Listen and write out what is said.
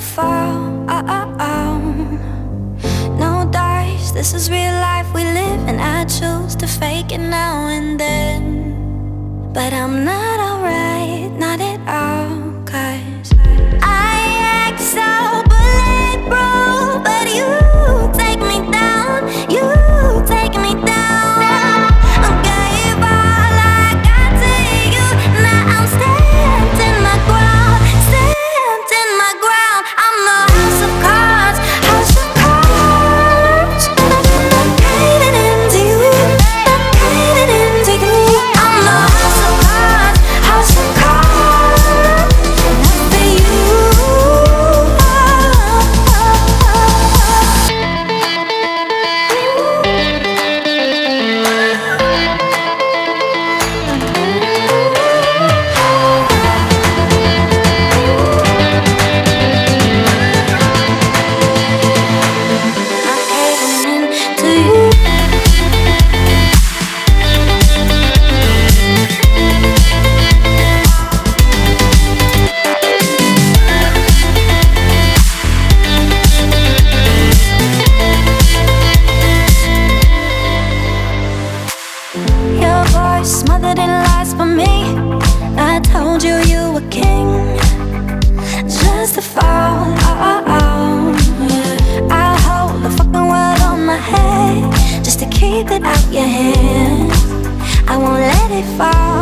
to fall. No dice, this is real life we live, and I choose to fake it now and then. But I'm not alright, not at all. smothered in lies for me. I told you you were king, just a fall. Oh, oh, oh. I hold the fucking world on my head just to keep it out your hands. I won't let it fall.